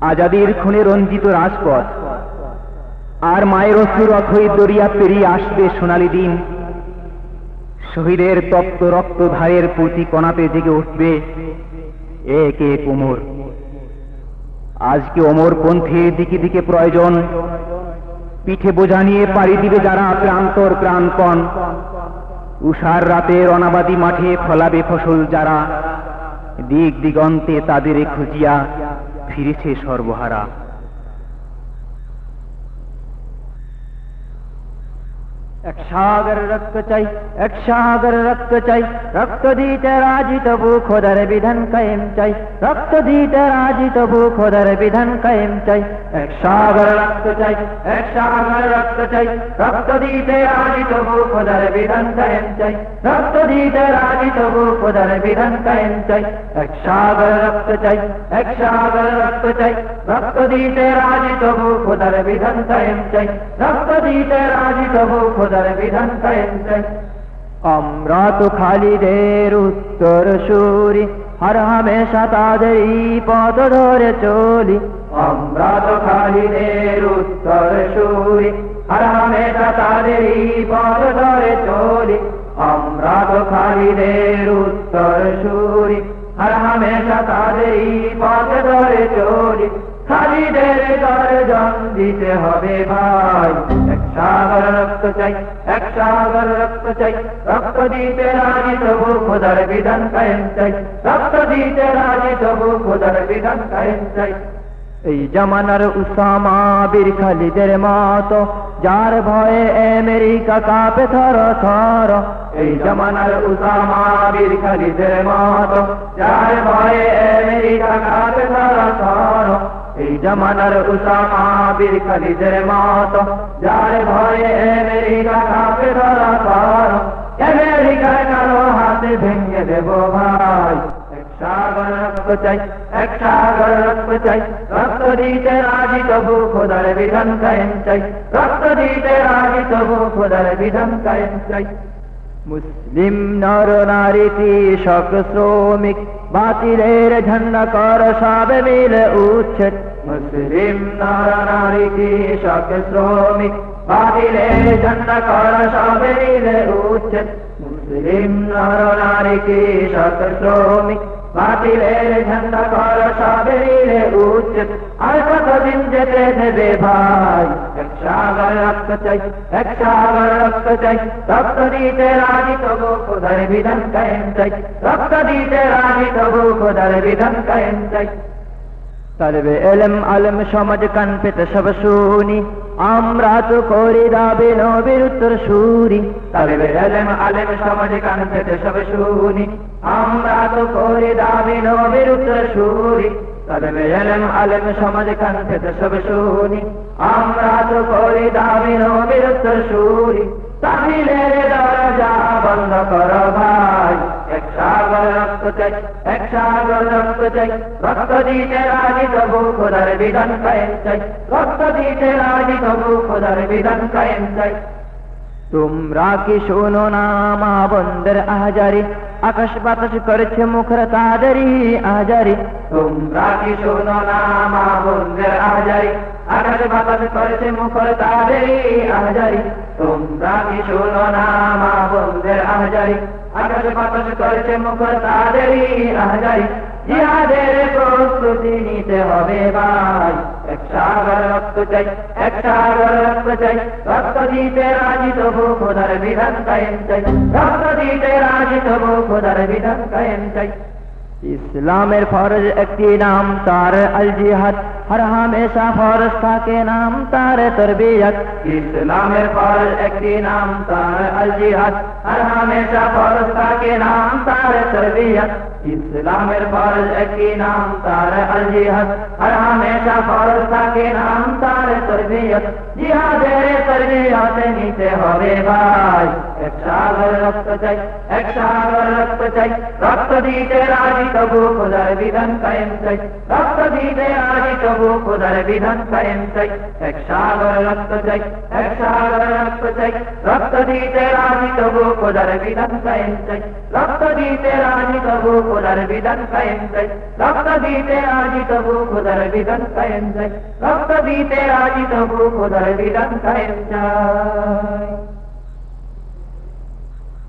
আজাদির খুনে রঞ্জিত রাজপথ। আর মায়ের অসুর অথই দরিয়া পেরিয়ে আসবে সোনালি দিন। শহীদের তপ্ত রক্ত ধারের প্রতি কণাতে জেগে উঠবে এক এক ওমর আজকে অমর পন্থীর দিকে দিকে প্রয়োজন। পিঠে বোঝা নিয়ে পাড়ি দিবে যারা প্রান্তর প্রাণপণ। উষার রাতের অনাবাদী মাঠে ফলাবে ফসল যারা। দিক দিগন্তে তাদের খুঁজিয়া ফিরেছে সর্বহারা। এক সাগর রক্ত চাই, এক সাগর রক্ত চাই, রক্ত দিতে রাজি তবু খোদার বিধান কায়েম চাই, রক্ত দিতে রাজি তবু খোদার বিধান কায়েম চাই। এক সাগর রক্ত চাই, এক সাগর রক্ত চাই, রক্ত দিতে রাজি তবু খোদার বিধান কায়েম চাই, রক্ত দিতে রাজি তবু খোদার বিধান কায়েম চাই। এক সাগর রক্ত চাই, এক সাগর রক্ত চাই, রক্ত দিতে রাজি তবু খোদার বিধান কায়েম চাই, রক্ত দিতে রাজি তবু খোদার বিধান কায়েম চাই আমরা তো খালিদের উত্তর সুরি হর হামেশা তাদেরই পথ ধরে চলি। আমরা তো খালিদের উত্তর সুরি হর হামেশা তাদেরই পথ ধরে চলি। আমরা তো খালিদের উত্তর সুরি হর হামেশা তাদেরই পথ ধরে চলি। খালিদের দর্জন দিতে হবে ভাই। এক সাগর রক্ত চাই, এক সাগর রক্ত চাই। রক্ত দিতে রাজি তবু খোদার বিধান কায়েম চাই। রক্ত দিতে রাজি তবু খোদার বিধান কায়েম চাই। এই জামানার উসামা বীর খালিদের মতো, যার ভয়ে আমেরিকা কাপে থর থর। এই জামানার উসামা বীর খালিদের মতো, যার ভয়ে আমেরিকা কাপে থর থর। এই জামানার উসামা বীর খালিদের মতো, যার ভয়ে আমেরিকা কাপে থর থর আমেরিকার কারও হাতে ভেঙে দেব ভাই। বিধান বিধান মুসলিম নর নারী কৃষক শ্রমিক, বাতিলের ঝন্ডা কর সব মিলে উচ্ছেদ। মুসলিম নর নারী কৃষক শ্রমিক বাতিলের ঝন্ডা কর সব মিলে উচ্ছেদ মুসলিম নর নারী কৃষক শ্রমিক বাতিলের ঝন্ডা কর সবে মিলে উচিত আর কতদিন যেতে দেবে ভাই? এক সাগর রক্ত চাই, এক সাগর রক্ত চাই। রক্ত দিতে রাজি তবু খোদার বিধান কায়েম চাই। রক্ত দিতে রাজি তবু খোদার বিধান কায়েম চাই। তলবে এলম আলম সমাজ কান পেতে সব শুনি। আমরা তো করি দাবি নবীর উত্তর সুরি। তলবে এলম আলম সমাজ কান পেতে সব শুনি। আমরা তো করি দাবি নবীর উত্তর সুরি। তলবে এলম আলম সমাজ কান পেতে সব শুনি। আমরা তো করি দাবি নবীর উত্তর সুরি। তামিলের দরজা বন্ধ করো ভাই। এক সাগর রক্ত চাই, এক সাগর রক্ত চাই। রক্ত দিতে রাজি তবু খোদার বিধান কায়েম চাই। রক্ত দিতে রাজি তবু খোদার বিধান কায়েম চাই। তোমরা কি শোনো না মা বন্ধের আহাজারি? আকাশ বাতাস করেছে মুখর তাদেরই আহাজারি তোমরা কি শোনো না মা বন্ধের আহাজারি? আকাশ বাতাস করেছে মুখর তাদেরই আহাজারি তোমরা কি শোনো না মা বন্ধের আহাজারি? আকাশ বাতাস করেছে মুখ তাদেরই আহাজারি জিহাদের প্রস্তুতি নিতে হবে ভাই। এক সাগর রক্ত চাই, এক সাগর রক্ত চাই। রক্ত দিতে রাজি তবু খোদার বিধান কায়েম চাই। রক্ত দিতে রাজি তবু খোদার বিধান কায়েম চাই। इस्लामेर फौरज एक्टी नाम तार अल जिहद, हर हमेशा फौरज था के नाम तार तरबियत। इस्लामेर फौरज एक्टी नाम तार अल जिहद, हर हमेशा फौरज था के नाम तार तरबियत। इस्लामेर फौरज एक्टी नाम तार अल जिहद, हर हमेशा फौरज था के नाम तार तरबियत। जिहाद तरबियत नीचे होवे भाई। এক সাগর রক্ত দিতে রাজি তবু খোদার বিধান কায়েম চাই, রক্ত দিতে রাজি তবু খোদার বিধান কায়েম চাই, এক সাগর রক্ত চাই, এক সাগর রক্ত চাই, রক্ত দিতে রাজি তবু খোদার বিধান কায়েম চাই, রক্ত দিতে রাজি তবু খোদার বিধান কায়েম চাই, রক্ত দিতে রাজি তবু খোদার বিধান কায়েম চাই, রক্ত দিতে রাজি তবু খোদার বিধান কায়েম চাই।